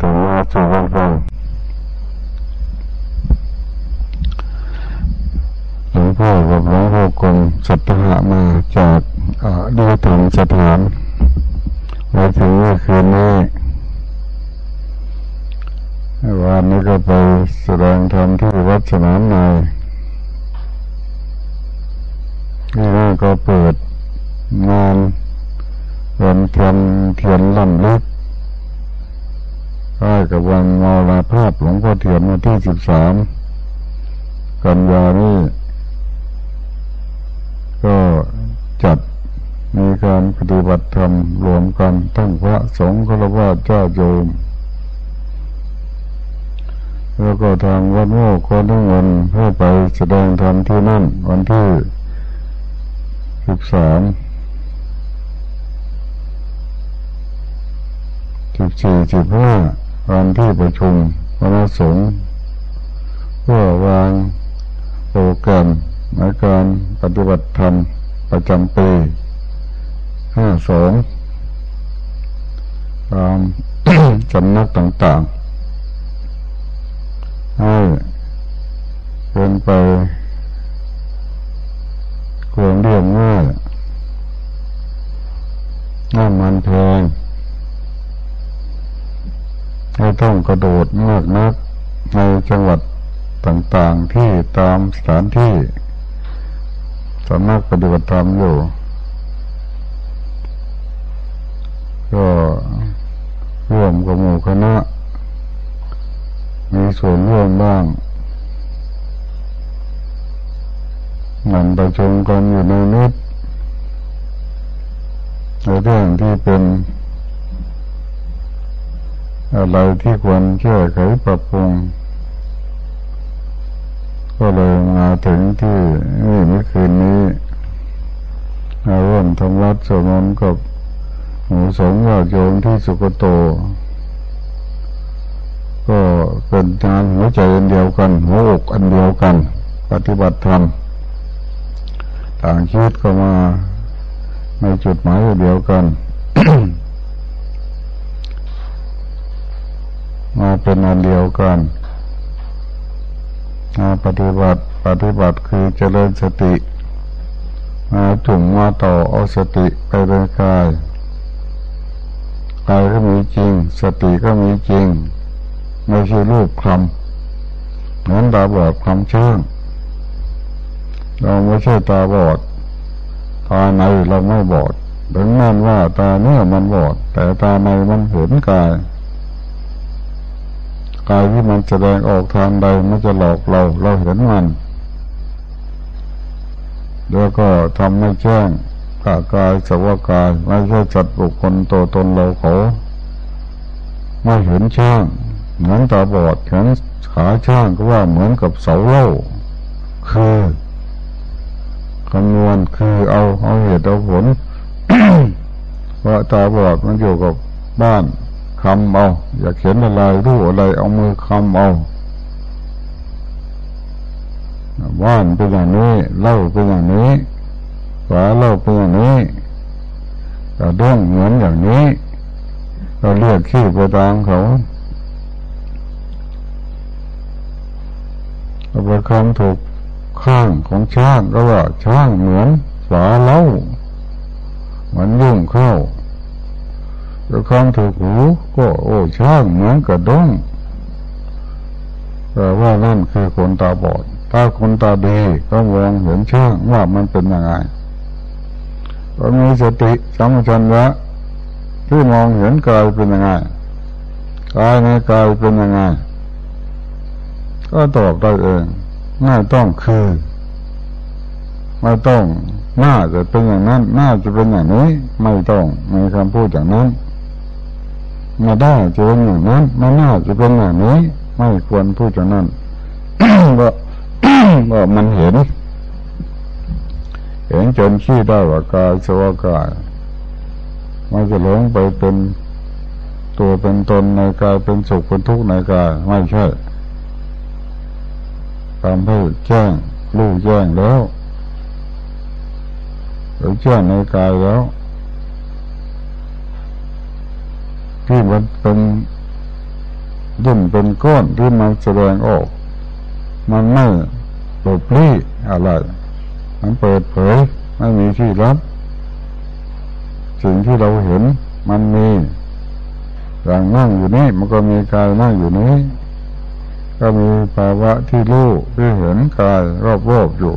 ถึงมาสู่กันฟังหลวงพ่อกับหลวงพ่อกรมสัตหะมาจากดีธรรมสถานมาถึงเมื่อคืนนี้วันนี้ก็ไปแสดงธรรมที่วัดสนามนายที่นั่นก็เปิดงานวันเทียนเทียนลำลึก ใกล้กับวันมรณภาพหลวงพ่อเทียนวันที่สิบสามกันยานี้ก็จัดมีการปฏิบัติธรรมรวมกันทั้งพระสงฆ์ฆราวาสเจ้าโยม แล้วก็ทางวัดโมกคนทั้งวันเพื่อไปแสดงธรรมที่นั่น วันที่สิบสามสิบสี่สิบห้า วันที่ประชุมคณะสงฆ์เพื่อวางโปรแกรมในการปฏิบัติธรรมประจำปีห้าสองตามสำนักต่างๆให้เป็นไปควรเรียงง่ายน้ำมันแพง ไม่ต้องกระโดดมากนักในจังหวัดต่างๆที่ตามสถานที่สำนักปฏิบัติธรรมอยู่ ก็ร่วมกับหมู่คณะ มีส่วนร่วมบ้างมันประชุมกันอยู่ในนิดในเรื่องที่เป็น อะไรที่ควรแก้ไขปรับปรุง ก็เลยมาถึงที่นี่เมื่อคืนนี้มาร่วมทำวัดสวดมนต์กับหมู่สงฆ์ญาโยมที่สุกโต ก็เป็นงานหัวใจอันเดียวกัน หัวอกอันเดียวกัน ปฏิบัติธรรมต่างชีวิตก็มาในจุดหมายเดียวกัน มาเป็นอันเดียวกันมาปฏิบัติปฏิบัติคือเจริญสติมาถุงมาต่อเอาสติไปเดินกายกายก็มีจริง สติก็มีจริง ไม่ใช่รูปคำเหมือนตาบอดคำเชื่องเราไม่ใช่ตาบอดตาในเราไม่บอดถึงนั่นว่าตาเนื้อมันบอด แต่ตาในมันเห็นกาย กายที่มันแสดงออกทางใดมันจะหลอกเรา เราเห็นมัน แล้วก็ทำให้แจ้งกากายสวากายไม่ใช่จัดบุคคลตัวตนเราเขาไม่เห็นช่างเหมือนตาบอดเห็นขาช่างก็ว่าเหมือนกับเสาเล่าคือคำนวณคือเอาเอาเหตุเอาผลว่าตาบอดมันอยู่กับบ้าน คำเอา อยากเห็นอะไรรู้อะไร เอามือคำเอาว่านเป็นอย่างนี้เล่าเป็นอย่างนี้ฝาเล่าเป็นอย่างนี้กระด้งเหมือนอย่างนี้ เราเรียกขี้ไปตามเขาเอาไปคำถูกข้างของช้างก็ว่าช้างเหมือนฝาเล่าเหมือนยุ่งเข้า แต่คำถูกหูก็โอ้ช่างเหมือนกระด้งแต่ว่านั่นคือคนตาบอด ถ้าคนตาดีก็มองเห็นช่างว่ามันเป็นยังไงก็มีสติสัมปชัญญะที่มองเห็นกายเป็นยังไงกายในกายเป็นยังไง ก็ตอบได้เองไม่ต้องคือไม่ต้องน่าจะเป็นอย่างนั้น น่าจะเป็นอย่างนี้ ไม่ต้องมีคำพูดอย่างนั้น มาได้จะเป็นอย่างนั้นมาหน่าจะเป็นอย่างนี้ ไม่ควรพูดอย่างนั้นว่าว่ามันเห็น เห็นจนขี้ได้ว่ากายสวากายมันจะหลงไปเป็นตัวเป็นตนในกายเป็นสุขเป็นทุกข์ในกายไม่ใช่ทำให้แจ้งรู้แจ้งแล้วหรือแจ้งในกายแล้ว ที่มันเป็นยิ่งเป็นก้อนที่มันแสดงออก มันไม่หลบลี้อะไร มันเปิดเผยไม่มีที่รับสิ่งที่เราเห็นมันมีอย่างนั่งอยู่นี่มันก็มีกายนั่งอยู่นี้ ก็มีภาวะที่รู้ที่เห็นกายรอบๆอยู่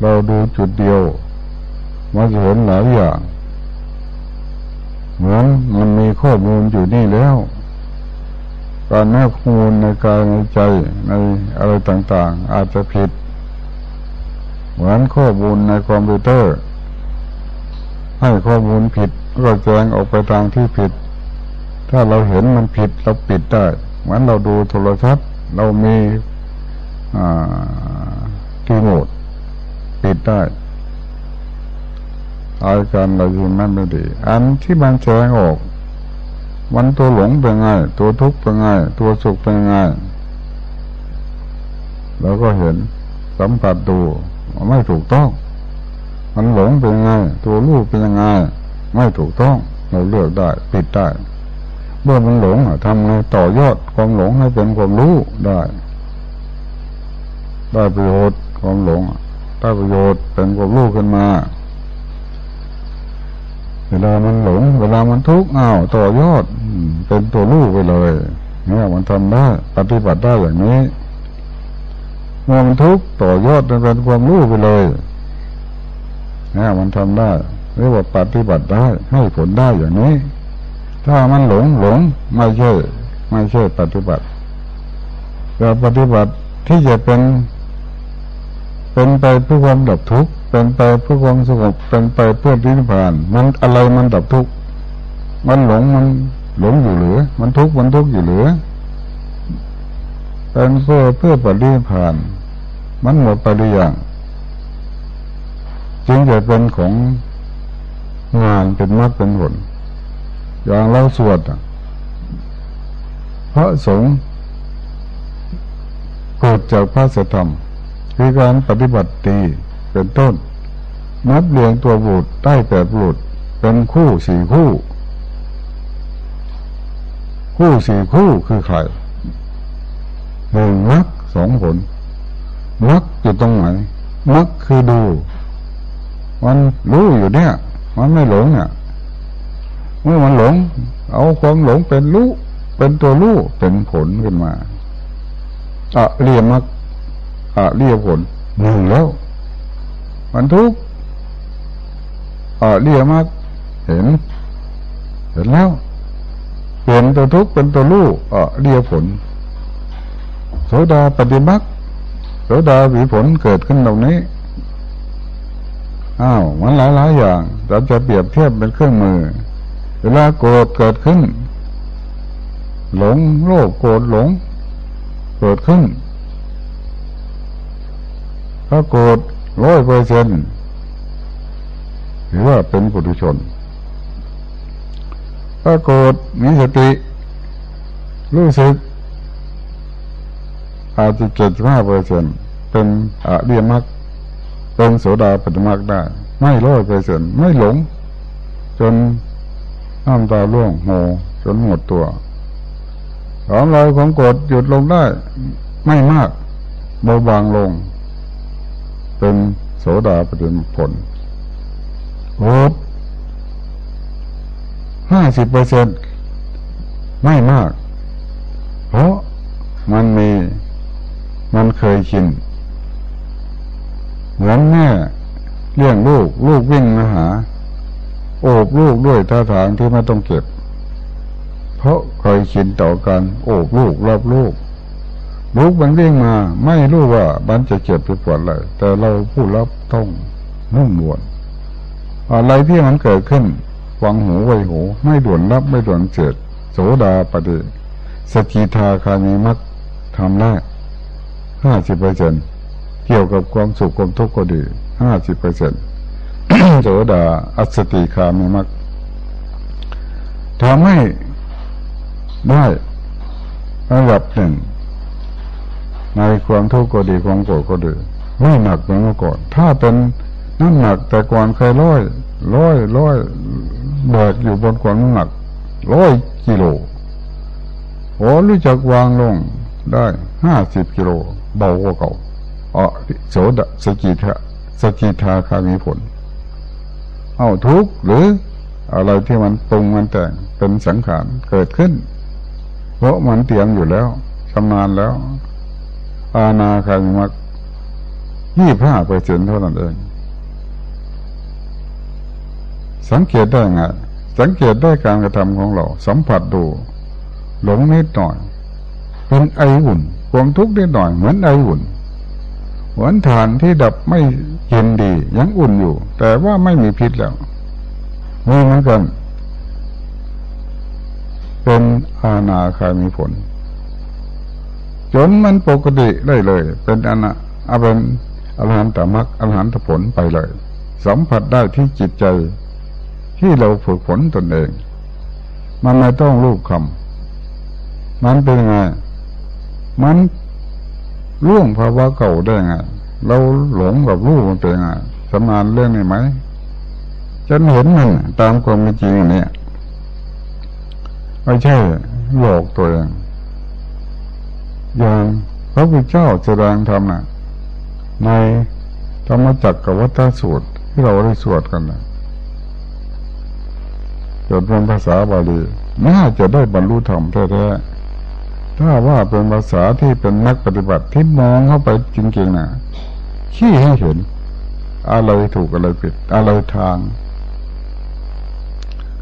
เราดูจุดเดียว มันจะเห็นหลายอย่าง เหมือนมันมีข้อมูลอยู่นี่แล้ว การแนบข้อมูลในกายในใจในอะไรต่างๆ อาจจะผิด เหมือนข้อมูลในคอมพิวเตอร์ ให้ข้อมูลผิดก็แจ้งออกไปทางที่ผิด ถ้าเราเห็นมันผิดเราปิดได้ เหมือนเราดูโทรทัศน์ เรามีทีโหมดปิดได้ อาการเราอยู่นั่นไม่ดี อันที่มันแสดงออก มันตัวหลงเป็นไง ตัวทุกข์เป็นไง ตัวสุขเป็นไงเราก็เห็นสัมผัสดูไม่ถูกต้อง มันหลงเป็นไง ตัวรูปเป็นยังไง ไม่ถูกต้อง เราเลือกได้ปิดได้ เมื่อมันหลงทำไงต่อยอดความหลงให้เป็นความรู้ได้ ได้ประโยชน์ความหลงได้ประโยชน์เป็นความรู้ขึ้นมา เวลามันหลง เวลามันทุกข์อ้าวต่อยอดเป็นตัวลูกไปเลยเนี่ยมันทำได้ ปฏิบัติได้อย่างนี้ เมื่อมันทุกข์ต่อยอดเป็นความรู้ไปเลยเนี่ยมันทำได้เรียกว่าปฏิบัติได้ ให้ผลได้อย่างนี้ ถ้ามันหลงหลงไม่ใช่ไม่ใช่ปฏิบัติแต่ปฏิบัติที่จะเป็น เป็นไปเพื่อความดับทุกข์ เป็นไปเพื่อความสงบเป็นไปเพื่อปีนิพพาน มันอะไรมันดับทุกข์มันหลงมันหลงอยู่หรือ มันทุกข์มันทุกข์อยู่หรือเป็นเพื่อเพื่อปฏินิพพาน มันหมดไปหรือยังจึงจะเป็นของงานเป็นมรรคเป็นผลอย่างเราสวดพระสงฆ์เกิดจากพระสธรรมคือการปฏิบัติดี เป็นต้น นับเรียงตัวบุตรใต้แปดบุตรเป็นคู่สี่คู่ คู่สี่คู่คือใครหนึ่งมักสองผลมักอยู่ตรงไหนมักคือดู มันรู้อยู่เนี่ย มันไม่หลงเนี่ยเมื่อมันหลง เอาความหลงเป็นรู้เป็นตัวรู้เป็นผลขึ้นมาอะเรียมักอะเรียผลหนึ่งแล้ว มันทุกข์อ่าเรียมากเห็น เห็นแล้วเปลี่ยนตัวทุกข์เป็นตัวรู้อ่าเรียผลโสดาปฏิบัติโสดาวิผลเกิดขึ้นตรงนี้อ้าวมันหลายหลายอย่างเราจะเปรียบเทียบเป็นเครื่องมือ เวลาโกรธเกิดขึ้น หลงโลภโกรธหลง เกิดขึ้นถ้าโกรธ ร้อยเปอร์เซ็นต์หรือว่าเป็นปุถุชน ถ้าโกรธมีสติ รู้สึก อาจจะเจ็ดห้าเปอร์เซ็นต์เป็นอริยมรรคเป็นโสดาปฏิมรรคได้ ไม่ร้อยเปอร์เซ็นต์ไม่หลง จนน้ำตาล่วงโหจนหมดตัวของเราของโกรธหยุดลงได้ ไม่มากเบาบางลง เป็นโสดาปฏิผลโอดห้าสิบเปอร์เซ็นไม่มาก เพราะมันมีมันเคยชินเหมือนแม่เลี้ยงลูก ลูกวิ่งมาหา โอบลูกด้วยท่าทางที่ไม่ต้องเก็บ เพราะเคยชินต่อกันโอบลูกรับลูก ลูกมันเร่งมา ไม่รู้ว่ามันจะเจ็บหรือปวดอะไรแต่เราผู้รับต้องนุ่มนวลอะไรที่มันเกิดขึ้นฟังหูไวหู ไม่ด่วนรับไม่ด่วนเจ็ดโสดาปฏิสกิทาคามีมักทำได้ห้าสิบเปอร์เซ็นเกี่ยวกับความสุขความทุกข์ก็ดีห้าสิบเปอร์เซ็นโสดาอัสติคามีมักทำให้ได้ระดับหนึ่ง ในความทุกข์ก็ดีความโกรธก็ดีไม่หนักเหมือนเมื่อก่อน ถ้าเป็นน้ำหนักแต่ก่อนเคยร้อยร้อยร้อยแบกอยู่บนความน้ำหนักร้อยกิโลโอ้รู้จักวางลงได้ห้าสิบกิโลเบากว่าเก่าอ๋อโสดสกิทะสกิทาคามีผล เอาทุกหรืออะไรที่มันปรุงมันแต่งเป็นสังขารเกิดขึ้น เพราะมันเตรียมอยู่แล้วชำนาญแล้ว อาณาคามิมักยี่ห้าเปอร์เซ็นเท่านั้นเอง สังเกตได้ไงสังเกตได้การกระทำของเรา สัมผัสดูหลงนิดหน่อย เป็นไออุ่น ความทุกข์นิดหน่อยเหมือนไออุ่นเหมือนฐานที่ดับไม่เย็นดี ยังอุ่นอยู่ แต่ว่าไม่มีพิษแล้วมีเหมือนกัน เป็นอาณาคามีผล จนมันปกติได้เลย เป็นอนาอาเป็นอรหันตมรรคอรหันตผลไปเลย สัมผัสได้ที่จิตใจ ที่เราฝึกฝนตนเอง มันไม่ต้องรูปคำมันเป็นไง มันล่วงภาวะเก่าได้ไง เราหลงกับรูปมันเป็นไงสมานเรื่องนี้ไหมฉันเห็นมันตามความจริงเนี่ยไม่ใช่หลอกตัวเอง อย่างพระพุทธเจ้าแสดงธรรมนะในธรรมจักรกับวัฏสูตรที่เราได้สวดกันนะจดเป็นภาษาบาลีน่าจะได้บรรลุธรรมแท้ๆถ้าว่าเป็นภาษาที่เป็นนักปฏิบัติที่มองเข้าไปจริงๆนะขี้ให้เห็น อะไรถูกอะไรผิด อะไรทาง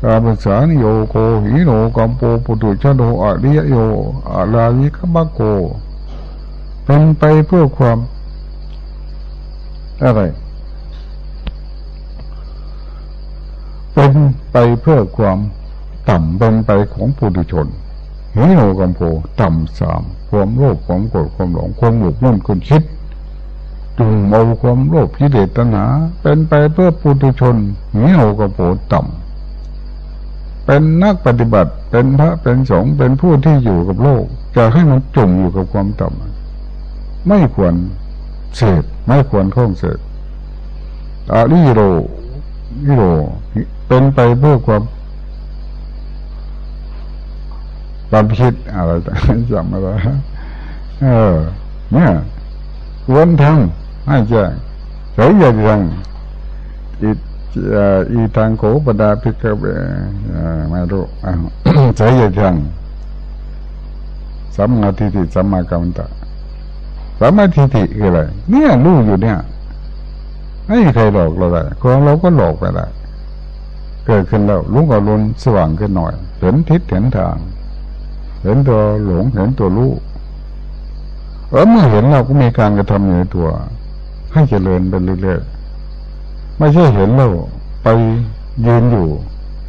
กาภาษาโยโกหิโนกัมโปปุตุชโดอริยโยอาลาวิคบะโก เป็นไปเพื่อความอะไร เป็นไปเพื่อความต่ำเป็นไปของปุถุชนหิโนกัมโปต่ำสามความโลภความโกรธความหลงความหมกมุ่นคุณคิดจุงเอาความโลภกิเลสตัณหาเป็นไปเพื่อปุถุชนหิโนกัมโปต่ำ เป็นนักปฏิบัติเป็นพระเป็นสงฆ์เป็นผู้ที่อยู่กับโลกจะให้มันจมอยู่กับความต่ำไม่ควรเสพไม่ควรคล้องเสพอาริโรริโรเป็นไปเพื่อความความคิดอะไรจำอะไรเออ เนี่ยควรทำให้แจ้งเฉยอย่างอิ อีทางโขปดาพิกเบไม่รู้ใจใหญ่ทังสัมมาทิฏฐิสัมมากรรมตะสัมมาทิฏฐิคืออะไร เนี่ยรู้อยู่เนี่ยไม่มีใครหลอกเราได้ของเราก็หลอกไปได้เกิดขึ้นแล้วลุงก็ลุนสว่างขึ้นหน่อย เห็นทิศเห็นทาง เห็นตัวหลงเห็นตัวรู้เออเมื่อเห็นเราก็มีการกระทำอยู่ในตัว ให้เจริญไปเรื่อยๆ ไม่ใช่เห็นเราไปยืนอยู่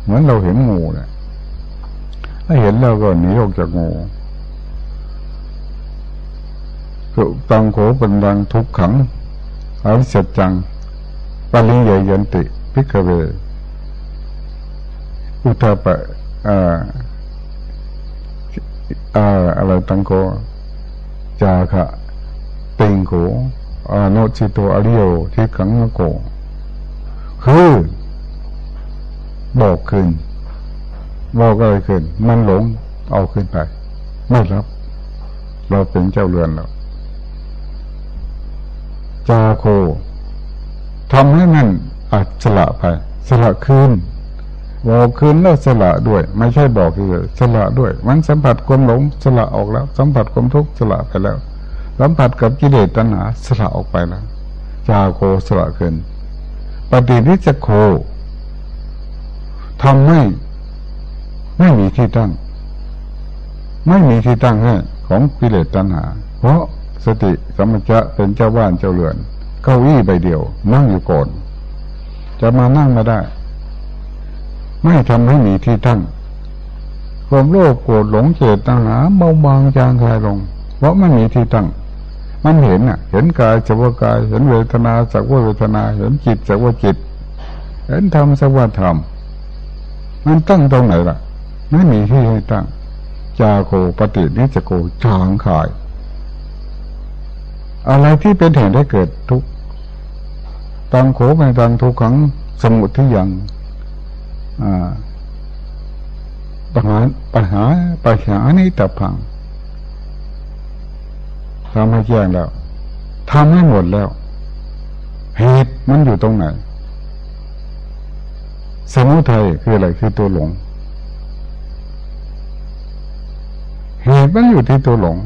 เหมือนเราเห็นงูเนี่ยถ้าเห็นเราก็หนีออกจากงูสุตังโขป็นดังทุกขังอริสัจจังปาลิยยันติพิกเวอุทาปะอ่าอ่าอะไรตังโกจาคะเต็งโขอาโนชิโตอริโยที่ขังโก คือบอกขึ้นบอกอะไรขึ้น มันหลงเอาขึ้นไป ไม่รับ เราเป็นเจ้าเรือนแล้วจาโคทำให้มันอัดสละไป สละคืนบอกคืนแล้วสละด้วย ไม่ใช่บอกคือสละด้วย มันสัมผัสความหลงสละออกแล้ว สัมผัสความทุกข์สละไปแล้ว สัมผัสกับกิเลสตัณหาสละออกไปแล้วจาโคสละคืน ปฏินิจโคทำให้ไม่มีที่ตั้ง ไม่มีที่ตั้งให้ของกิเลสตัณหา เพราะสติสมัจะเป็นเจ้าบ้านเจ้าเรือน เก้าอี้ใบเดียว นั่งอยู่ก่อน จะมานั่งมาได้ ไม่ทำให้มีที่ตั้ง ความโลภโกรธหลงเจตตัณหาเบาบางจางคลายลง เพราะไม่มีที่ตั้ง มันเห็นอะ เห็นกายจักว่ากาย เห็นเวทนาสักว่าเวทนา เห็นจิตสักว่าจิต เห็นธรรมสักว่าธรรมมันตั้งตรงไหนล่ะ ไม่มีที่ให้ตั้ง จาโคปฏินิจโกจางขาย อะไรที่เป็นเหตุให้เกิดทุกข์ตังโขเป็นตังทุกขังสมุทที่ยังปัญหาปัญหาปปัญหานี้ตับพัง ทำให้แจ้งแล้วทำให้หมดแล้วเหตุมันอยู่ตรงไหน สมุทัยคืออะไรคือตัวหลงเหตุมันอยู่ที่ตัวหลง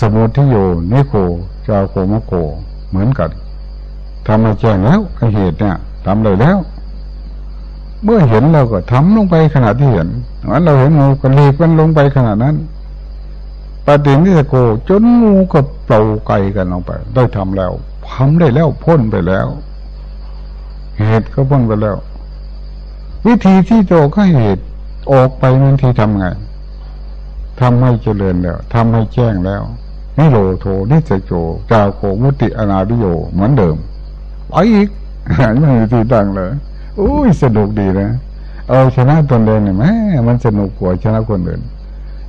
สมุทิโยนิโคจาโคมโก เหมือนกันทำมาแจ้งแล้วเหตุเนี่ยทำเลยแล้ว เมื่อเห็นเราก็ทำลงไปขณะที่เห็นเหมือนเราเห็นงูก็รีบกันลงไปขนาดนั้นปฏินิสโกจนงูก็เปล่าไกลกันลงไป ได้ทำแล้วทำได้แล้วพ้นไปแล้ว เหตุก็พ้นไปแล้ว วิธีที่โจก็เหตุออกไปมันที่ทำไงทำให้เจริญแล้วทำให้แจ้งแล้วนิโรโทนิสโจจาโคมุติอนาบิโยเหมือนเดิมไปอีกไม่มีที่ตั้งเลย อุ้ยสนุกดีนะเอาชนะตนเองเนี่ยแม่มันสนุกกว่าชนะคนอื่น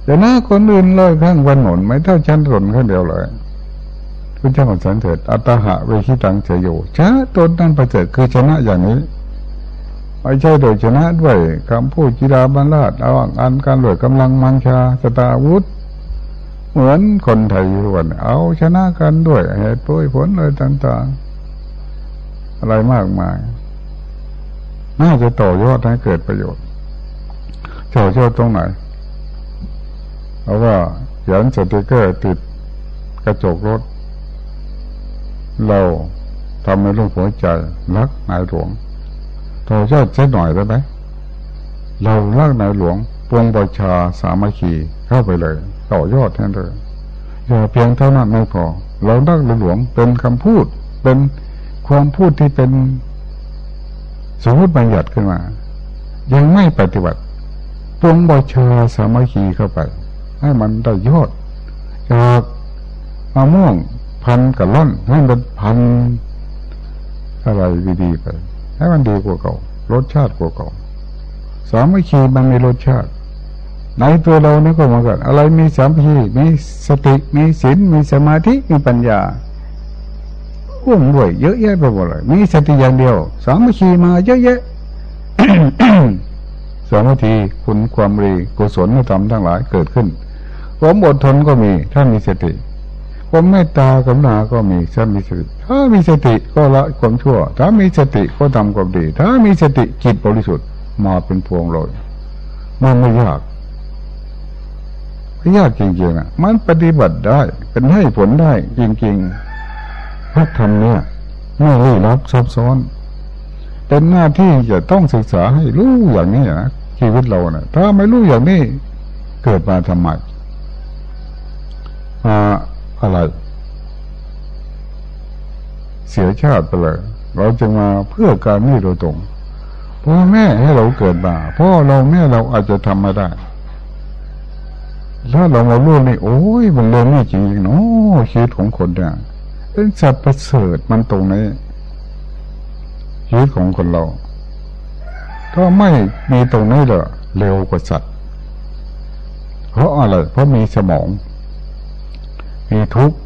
ชนะคนอื่นเลยข้างวันหนนไม่เท่าชั้นตนข้างเดียวเลยพระเจ้าของสันเถิดอัตหะเวชิตังเฉยโยชนะตนนั้นประเสริฐคือชนะอย่างนี้ไม่ใช่โดยชนะด้วยคำพูดจิราบันลาดเอาอันการหลวยกำลังมังชาสตาวุธ เหมือนคนไทยวันเอาชนะกันด้วยเหตุผลเลยต่างๆ อะไรมากมาย น่าจะต่อยอดให้เกิดประโยชน์ต่อยอดตรงไหนเพราะว่าเขียนสติกเกอร์ติดกระจกรถ เราทำในเรื่องหัวใจรักนายหลวงต่อยอดใช้หน่อยได้ไหมเรารักนายหลวงปวงประชาสามัคคีเข้าไปเลย ต่อยอดแทนเลยอย่าเพียงเท่านั้นไม่พอเรารักนายหลวงเป็นคำพูด เป็นความพูดที่เป็น สมมติบัญญัติขึ้นมา ยังไม่ปฏิบัติปวงบชาสามัคคีเข้าไป ให้มันได้ยอดจากมะม่วงพันกับล่อนให้มันพันอะไรดีๆไป ให้มันดีกว่าเก่ารสชาติกว่าเก่าสามัคคีมันมีรสชาติ ในตัวเรานี่ก็เหมือนกันอะไรมีสามัคคีมีสติมีศีลมีสมาธิมีปัญญา พ่วงด้วย เยอะแยะไปหมดเลยมีสติอย่างเดียว สามัคคีมาเยอะแยะสามัคคีคุณความรีกุศลธรรมทั้งหลายเกิดขึ้นความอดทนก็มี ถ้ามีสติความเมตตากรุณาก็มีถ้ามีสติ ถ้ามีสติก็ละความชั่ว ถ้ามีสติก็ทำความดี ถ้ามีสติจิตบริสุทธิ์มาเป็นพวงเลยมันไม่ยากไม่ยากจริงๆอะ มันปฏิบัติได้ เป็นให้ผลได้จริง ๆ พระธรรมเนี่ยไม่ได้รับซับซ้อน เป็นหน้าที่จะต้องศึกษาให้รู้อย่างนี้นะชีวิตเราเนะ่ะถ้าไม่รู้อย่างนี้เกิดมาทำไมมาอะไร เสียชาติไปเลย เราจะมาเพื่อการนี้โดยตรงพ่อแม่ให้เราเกิดมาพ่อเราแม่เราอาจจะทำไม่ได้ ถ้าเรามารู้นี่โอ้ยมันเรื่องนี้จริงๆเนาะชีวิตของคนเนี่ย เป็นสัตว์ประเสริฐมันตรงนี้ชีวิตของคนเราถ้าไม่มีตรงนี้เลยเร็วกว่าสัตว์เพราะอะไร เพราะมีสมอง มีทุกข์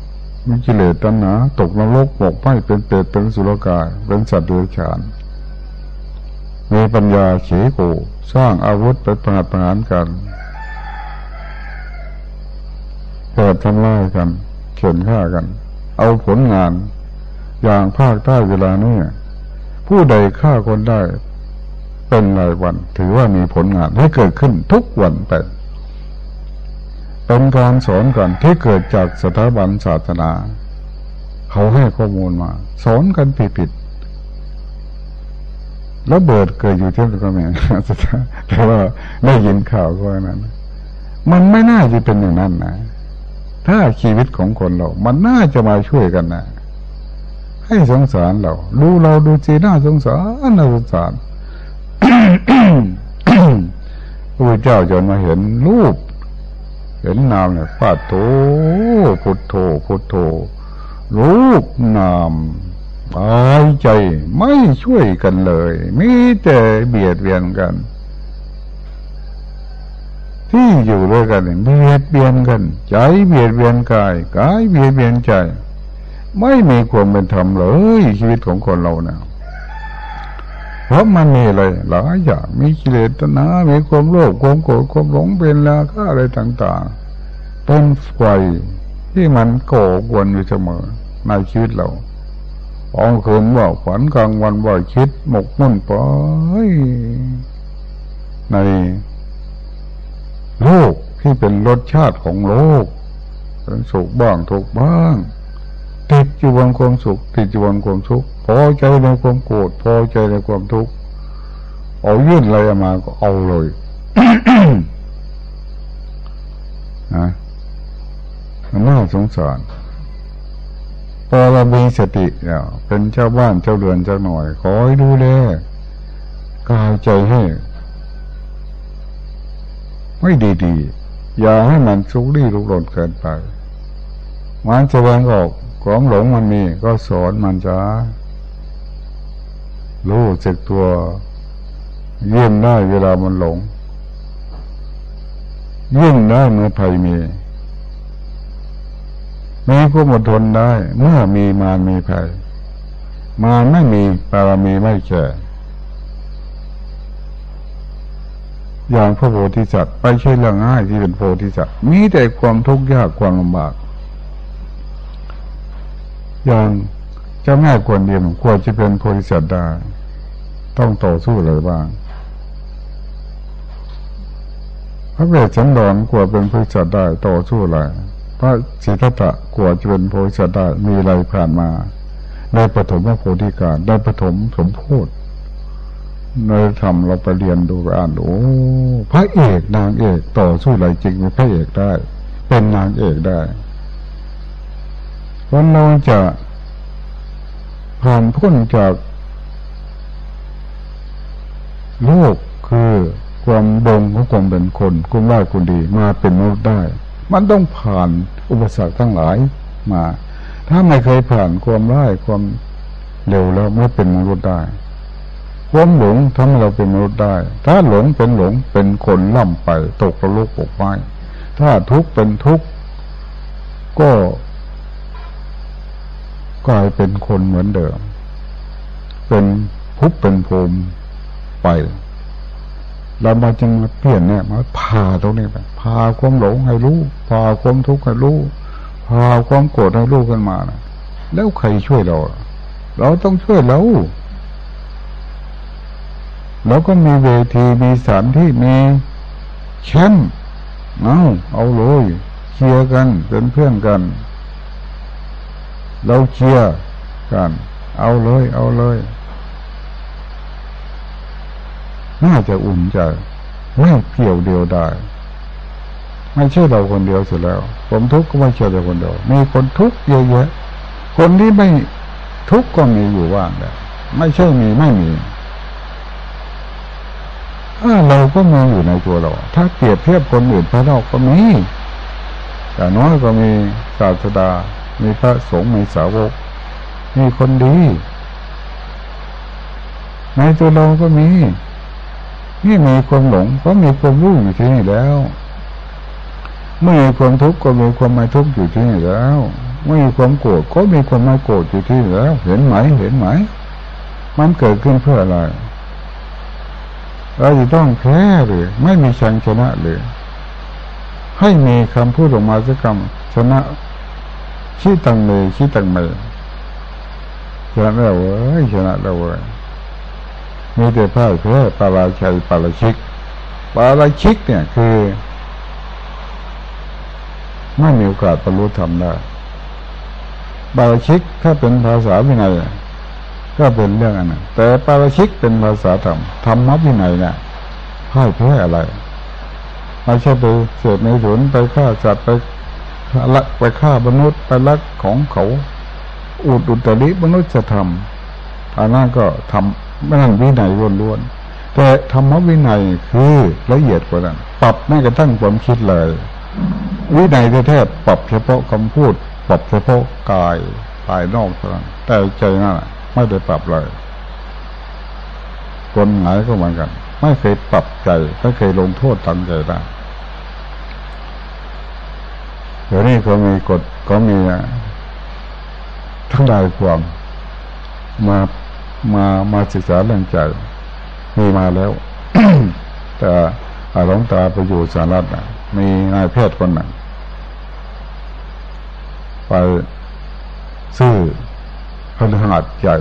มีกิเลสตัณหาตกนรกบกไปเป็นเปรตเป็นสุรกายเป็นสัตว์เดรัจฉาน มีปัญญาเฉโกสร้างอาวุธไปประหารประหารกันเกิดทำลายกันเขียนฆ่ากัน เอาผลงาน อย่างภาคใต้เวลานี้ผู้ใดฆ่าคนได้ เป็นรายวัน ถือว่ามีผลงานให้เกิดขึ้นทุกวันไปเป็นการสอนกันที่เกิดจากสถาบันศาสนา เขาให้ข้อมูลมา สอนกันผิดๆแล้วเบิดเกิดอยู่ที่นั่นก็ไม่แต่ว่าได้ยินข่าวก็นั้น มันไม่น่าจะเป็นอย่างนั้นนะ ถ้าชีวิตของคนเรา มันน่าจะมาช่วยกันนะให้สงสารเราดูเราดูสีน้าสงสารน่าสงสารพระเจ้าจนมาเห็นรูป เห็นนามเนี่ยฟาดโถพุทโธพุทโธรูปนามตายใจไม่ช่วยกันเลย มีแต่เบียดเบียนกัน ที่อยู่ด้วยกันเบียดเบียนกัน ใจเบียดเบียนกายกายเบียดเบียนใจ ไม่มีความเป็นธรรมเลยชีวิตของคนเราเนะพราะมันมีอะไรหลายอย่างมีกิเลสตนามีความโลภความโกรธความหลงเป็นราคะอะไรต่าง ๆ เป็นไฟที่มันก่อกวนอยู่เสมอในชีวิตเราองคืนว่าฝันกลางวันว่าคิดหมกมุ่นไปใน โลกที่เป็นรสชาติของโลกสุขบ้างทุกบ้าง ติดอยู่บนความสุข ติดอยู่บนความทุกข์พอใจในความโกรธพอใจในความทุกข์เอายื่นอะไรมาก็เอาเลยนะน่าสงสารพอเรามีสติเนี่ยเป็นเจ้าบ้านเจ้าเรือนเจ้าหน่อย ขอให้ดูแลกายใจให้ ไม่ดีๆ อย่าให้มันสุกดีลุกหล่นเกินไป มันจะแสดงออกของหลงมันมี ก็สอนมันจะรู้จักตัว เยี่ยมได้เวลามันหลง เยิ่งได้เมื่อภัยมีมีผู้อดทนได้ เมื่อมีมารมีภัยมารไม่มีปารมีไม่แก่ อย่างพระโพธิสัตว์ไปใช่เรื่องง่ายที่เป็นโพธิสัตว์มีแต่ความทุกข์ยากความลำบาก อย่างเจ้าแม่กวนเดียมควรจะเป็นโพธิสัตว์ได้ต้องต่อสู้อะไรบ้าง พระเวชฉันดอนกว่าเป็นโพธิสัตว์ได้ต่อสู้อะไรพระสิทธัตถะกว่าจะเป็นโพธิสัตว์ได้มีอะไรผ่านมาได้ปฐมโพธิการได้ปฐมสมโพธิ ในธรรมเราไปเรียนดูอ่านดูพระเอกนางเอกต่อสู้อะไรจริงเป็นพระเอกได้ เป็นนางเอกได้วันเราจะผ่านพ้นจากโลกคือความดงของความเป็นคนคุณว่าคุณดีมาเป็นมนุษย์ได้ มันต้องผ่านอุปสรรคทั้งหลายมา ถ้าไม่เคยผ่านความร้ายความเร็วแล้วไม่เป็นมนุษย์ได้ ความหลงทำให้เราเป็นมนุษย์ได้ ถ้าหลงเป็นหลงเป็นคนล่ำไป ตกระลุกปกไม้ถ้าทุกข์เป็นทุกข์ก็กลายเป็นคนเหมือนเดิม เป็นภพเป็นภูมิไป เรามาจึงมาเปลี่ยนเนี่ยมาพาตรงนี้ไปพาความหลงให้รู้พาความทุกข์ให้รู้พาความโกรธให้รู้กันมานะแล้วใครช่วยเรา เราต้องช่วยเรา เราก็มีเวทีมีสถานที่มีแชมป์เอาเอาเลยเคลียร์กันเป็นเพื่อนกัน เราเชียร์กัน เอาเลย เอาเลยน่าจะอุ่นใจไม่เกี่ยวเดียวได้ ไม่ใช่เราคนเดียวเสียแล้ว ผมทุกข์ก็ไม่ใช่เราคนเดียวมีคนทุกข์เยอะแยะคนที่ไม่ทุกข์ก็มีอยู่ว่างแต่ไม่ใช่มีไม่มี เราก็มีอยู่ในตัวเรา ถ้าเปรียบเทียบคนอื่นภายนอกก็มีแต่น้อยก็มีศาสดา มีพระสงฆ์มีสาวก มีคนดี ในตัวเราก็มี นี่มีความหลงก็มีความรู้อยู่ที่นี่แล้ว เมื่อมีความทุกข์ก็มีความไม่ทุกข์อยู่ที่นี่แล้วเมื่อมีความโกรธก็มีความไม่โกรธอยู่ที่นี่แล้ว เห็นไหมเห็นไหม มันเกิดขึ้นเพื่ออะไร เราจะต้องแพ้หรือไม่มีชังชนะเลย ให้มีคำพูดออกมาสักคำชนะคิดตังเลยคิดตังเมชนะแล้วเว้ยชนะแล้วเว้ยมีแต่พ่ายแพ้ปาราชัยปาราชิกปาราชิกเนี่ยคือ ไม่มีโอกาสบรรลุธรรมได้ปาราชิกถ้าเป็นภาษาวินัย ก็เป็นเรื่องอันนั้นแต่ปาราชิกเป็นภาษาธรรมธรรมะวินัยเนี่ยพ่ายแพ้อะไรไม่ใช่ไปเสดในสวนไปฆ่าสัตว์ไปลักไปฆ่ามนุษย์ไปลักของเขาอุดอุตริมนุษย์จะทำอันนั้นก็ทำไม่นั่นวินัยล้วนๆแต่ธรรมวินัยคือละเอียดกว่านั้น ปรับแม้กระทั่งความคิดเลย วินัยแท้ๆปรับเฉพาะคำพูด ปรับเฉพาะกายกายนอกเท่านั้นแต่ใจนั่น ไม่ได้ปรับเลยคนไหนก็เหมือนกัน ไม่เคยปรับใจไม่เคยลงโทษตังใจได้เดี๋ยวนี้เขามีกฎเขามีทั้งหลายความมามามาศึกษาเรื่องใจมีมาแล้ว แต่อาหลวงตาไปอยู่สหรัฐมีนายแพทย์คนหนึ่งไปซื้อ พลหัดใหญ่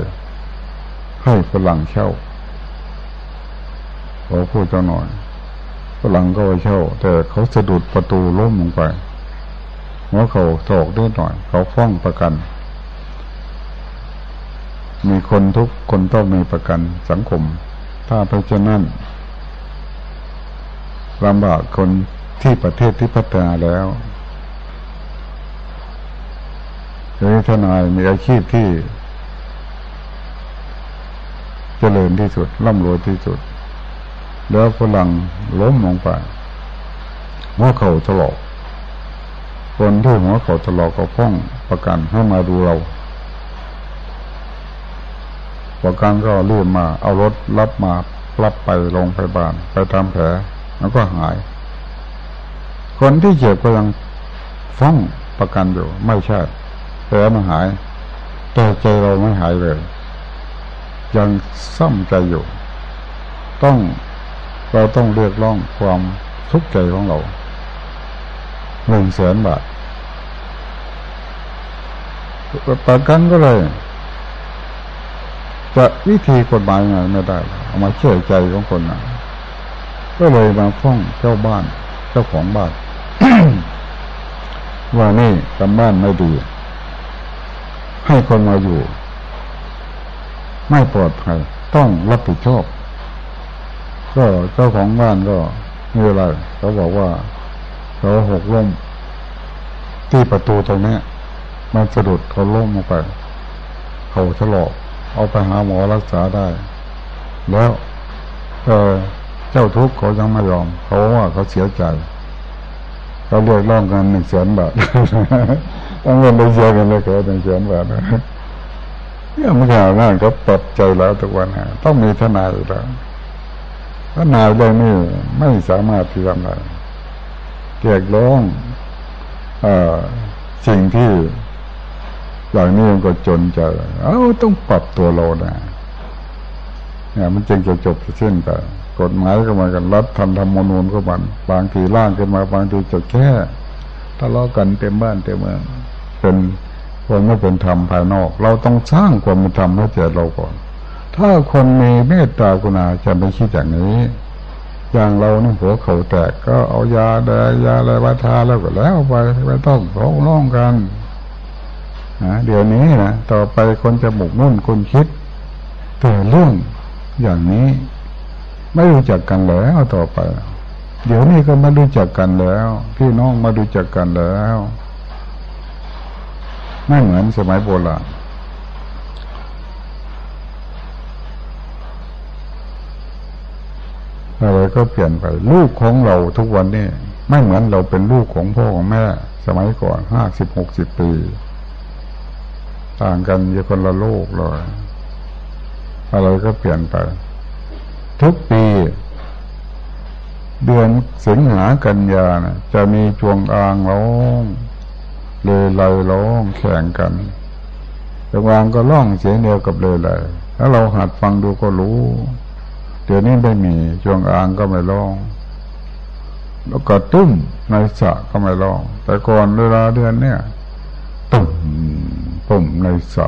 ให้ฝรั่งเช่าขอพูดจังหน่อยฝรั่งก็ไปเช่า แต่เขาสะดุดประตูล้มลงไปหัวเขาตกนิดหน่อย เขาฟ้องประกัน มีคนทุกคนต้องมีประกันสังคม ถ้าไปเช่นนั้นลำบากคนที่ประเทศที่พัฒนาแล้วเฮ้ยทนายมีอาชีพที่ เจริญที่สุดร่ำรวยที่สุด แล้วฝรั่งล้มลงไปหัวเข่าถลอกคนที่หัวเข่าถลอกก็พ้องประกันให้มาดูเรา ประกันก็รีบมาเอารถรับมารับไปโรงพยาบาลไปทำแผลแล้วก็หาย คนที่เจ็บก็ยังฟ้องประกันอยู่ ไม่ใช่แผลมันหาย แต่ใจเราไม่หายเลย ยังซ่อมใจอยู่ ต้องเราต้องเรียกร้องความทุกข์ใจของเราหนึ่งแสนบาทประกันก็เลย จะวิธีกฎหมายไงไม่ได้ เอามาเชื่อใจของคนนะก็เลยมาฟ้องเจ้าบ้าน เจ้าของบ้านว่านี่ทำบ้านไม่ดี ให้คนมาอยู่ ไม่ปลอดภัยต้องรับผิดชอบ ก็เจ้าของบ้านก็มีอะไรเขาบอกว่าเขาหกล้มที่ประตูตรงนี้มันสะดุดเขาล้มลงไป เขาฉลอกเอาไปหาหมอรักษาได้ แล้วเออเจ้าทุกข์เขายังไม่ยอม เขาว่าเขาเสียใจเขาเรียกร้องกันหนึ่งแสนบาทต้องเงินได้เสียกันเลยเขาหนึ่งแสนบาท เนี่ยมันข่าวนั่นก็ปรับใจแล้วทุกวันฮะต้องมีทนายแล้วทนายเรื่องนี้ไม่สามารถที่ทำได้เรียกร้องอสิ่งที่อย่างนี้มันก็จนใจเอ้าต้องปรับตัวเรานะเนี่ยมันจึงจะจบเส้นไปกฎหมายก็มากันรัฐทำธรรมนูญก็มันบางทีร่างขึ้นมาบางทีจะแค่ทะเลาะกันเต็มบ้านเต็มเมืองเป็น คนไม่เป็นธรรมภายนอก เราต้องสร้างความเป็นธรรมให้เจอเราก่อน ถ้าคนมีเมตตากรุณาจะไม่คิดอย่างนี้ อย่างเราเนี่ยหัวเข่าแตกก็เอายาแดยาอะไรมาทาแล้วก็แล้วไปไม่ต้องร้องร้องกันนะเดี๋ยวนี้นะต่อไปคนจะหมกมุ่นคนคิด แต่เรื่องอย่างนี้ ไม่รู้จักกันแล้วต่อไป เดี๋ยวนี้ก็มารู้จักกันแล้ว พี่น้องมารู้จักกันแล้ว ไม่เหมือนสมัยโบราณอะไรก็เปลี่ยนไป ลูกของเราทุกวันนี้ไม่เหมือนเราเป็นลูกของพ่อของแม่ สมัยก่อนห้าสิบหกสิบปี ต่างกันอยู่คนละโลกเลยอะไรก็เปลี่ยนไป ทุกปี เดือนสิงหากันยานะจะมีจวงอางร้อง เลยลอยร้องแข่งกันจวงอางก็ร้องเสียงเดียวกับเลยเลยถ้าเราหัดฟังดูก็รู้เดี๋ยวนี้ไม่มีจวงอางก็ไม่ร้อง แล้วก็ตุ้มในสะก็ไม่ร้อง แต่ก่อนเวลาเดือนเนี่ยตุ้มตุ้มในสะ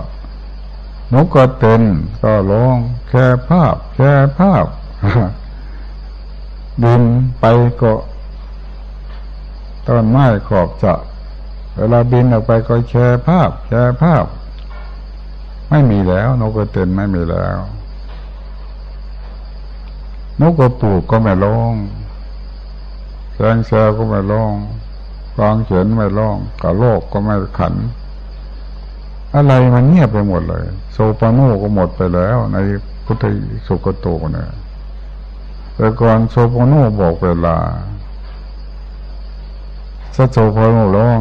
นกกระเต็นก็ร้อง แค่ภาพ แค่ภาพบินไปก็ต้นไม้ขอบจะ เวลาบินออกไปก็แชร์ภาพ แชร์ภาพ ไม่มีแล้วนกกระเต็นไม่มีแล้วนกกระปูกก็ไม่ร้องแสงแซวก็ไม่ร้องกลางเขียนไม่ร้องกระโลกก็ไม่ขัน อะไรมันเงียบไปหมดเลย โซปาโนก็หมดไปแล้ว ในพุทธสุกโตเนี่ยแต่ก่อนโซปาโนบอกเวลาถ้าโซปาโนร้อง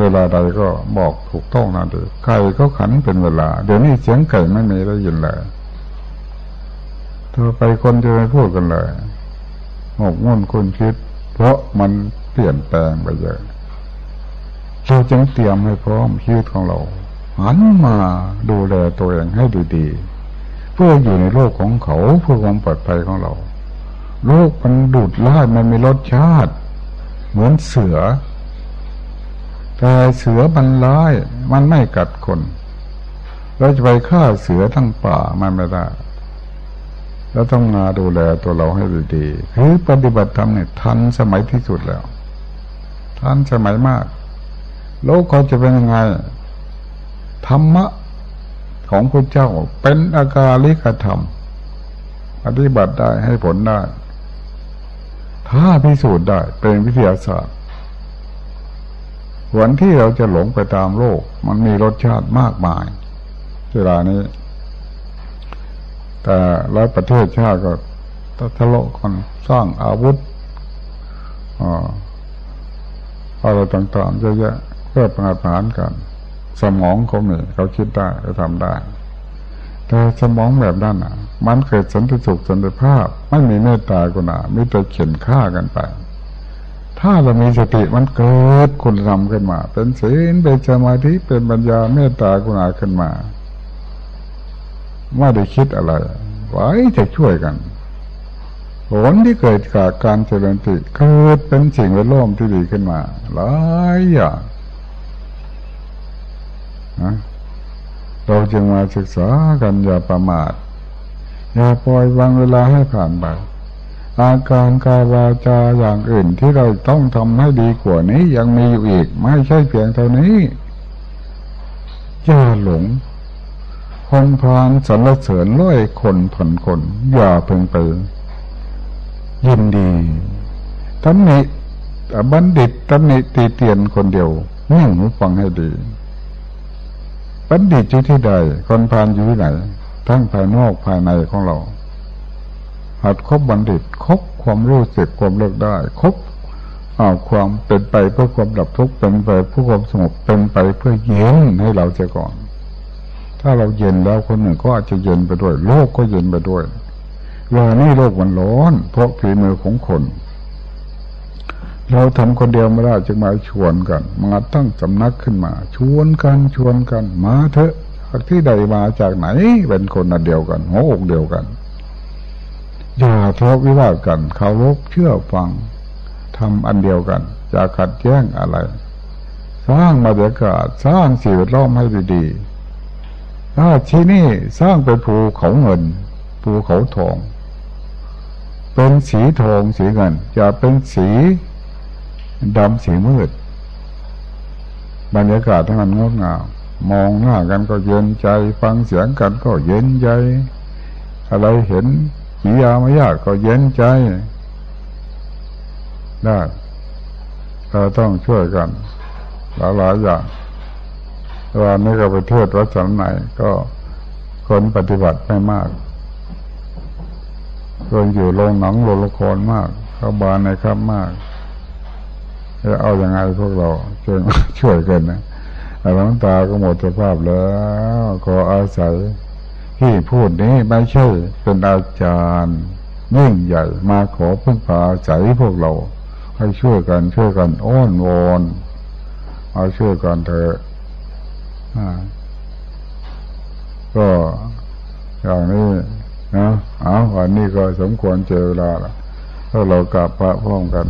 เวลาใดก็บอกถูกต้องนะเด็กไก่ก็ขันเป็นเวลา เดี๋ยวนี้เสียงไก่ไม่มีได้ยินเลยเธอไปคนจะไม่พูดกันเลยหมกมุ่นคนคิด เพราะมันเปลี่ยนแปลงไปเยอะเราจึงเตรียมให้พร้อมชีวิตของเราหันมาดูแลตัวเองให้ดีๆเพื่ออยู่ในโลกของเขาเพื่อความปลอดภัยของเรา โลกมันดูดล่ามันมีรสชาติ เหมือนเสือ แต่เสือมันร้ายมันไม่กัดคน เราจะไปฆ่าเสือทั้งป่ามันไม่ได้แล้วต้องมาดูแลตัวเราให้ดีๆคือปฏิบัติธรรมเนี่ยทันสมัยที่สุดแล้ว ทันสมัยมาก โลกเขาจะเป็นยังไง ธรรมะของพระเจ้าเป็นอาการลิกธรรม ปฏิบัติได้ให้ผลได้ ถ้าพิสูจน์ได้เป็นวิทยาศาสตร์ วันที่เราจะหลงไปตามโลก มันมีรสชาติมากมายเวลานี้ แต่หลายประเทศชาติก็ทะเลาะกันสร้างอาวุธอะไรต่างๆเยอะแยะเพื่อประหารกัน สมองเขามีเขาคิดได้เขาทำได้ แต่สมองแบบนั้นอะ มันเกิดสันติสุขสันติภาพ ไม่มีเมตตากุณาไม่แต่เขียนฆ่ากันไป ถ้าเรามีสติมันเกิดคุณธรรมขึ้นมา เป็นศีลเป็นสมาธิเป็นปัญญาเมตตากุณาขึ้นมาไม่ได้คิดอะไร ไว้จะช่วยกันผลที่เกิดจากการเจริญติเกิดเป็นสิ่งแวดล้อมที่ดีขึ้นมาหลายอย่างนะเราจึงมาศึกษากันอย่าประมาทอย่าปล่อยวางเวลาให้ผ่านไป อาการกายวาจาอย่างอื่นที่เราต้องทำให้ดีกว่านี้ยังมีอยู่อีก ไม่ใช่เพียงเท่านี้อย่าหลงคนพานสรรเสริญร้อยคนพันคน อย่าเพิ่งไปยินดีตำหนิบัณฑิตตำหนิตีเตียนคนเดียวนิ่งหูฟังให้ดี บัณฑิตอยู่ที่ใด คนพานอยู่ที่ไหน ทั้งภายนอกภายในของเรา หัดคบบัณฑิตคบความรู้สึกความเลิกได้คบเอาความเป็นไปเพื่อความดับทุกข์เป็นไปเพื่อความสงบเป็นไปเพื่อเย็นให้เราเสียก่อน ถ้าเราเย็นแล้วคนหนึ่งก็อาจจะเย็นไปด้วย โลกก็เย็นไปด้วยเวลานี้โลกมันร้อน เพราะฝีมือของคน เราทำคนเดียวไม่ได้จึงมาชวนกัน มาตั้งสำนักขึ้นมา ชวนกันชวนกัน มาเถอะที่ใดมาจากไหนเป็นคนนเดียวกันหัวอกเดียวกัน อย่าทะเลาะวิวาทกันเคารพเชื่อฟังทำอันเดียวกันอย่าขัดแย้งอะไร สร้างบรรยากาศสร้างสิ่งแวดล้อมให้ดีๆถ้าที่นี่สร้างเป็นภูเขาเงิน ภูเขาทอง เป็นสีทองสีเงินจะเป็นสีดำสีมืด บรรยากาศทั้งนั้นงดงามมองหน้ากันก็เย็นใจ ฟังเสียงกันก็เย็นใจ อะไรเห็น ขียามายากก็เย็นใจได้เราต้องช่วยกันหลายๆอย่างวันนี้ก็ไปเทศวัดสันไหนก็คนปฏิบัติไม่มากคนอยู่โรงหนังโรงละครมาก เข้าบานในครับมากจะเอาอยัางไงพวกเราช่วยช่วยกันนะหลวงตาก็หมดสภาพแล้ว ขออาศัย ที่พูดนี้ไม่ใช่เป็นอาจารย์ยิ่งใหญ่มาขอพึ่งพาอาศัยพวกเรา ให้ช่วยกันช่วยกันอ้อนวอนมาช่วยกันเถอะก็อย่างนี้นะเอาวันนี้ก็สมควรเจอเวลาแล้วถ้าเรากลับพระพร้อมกัน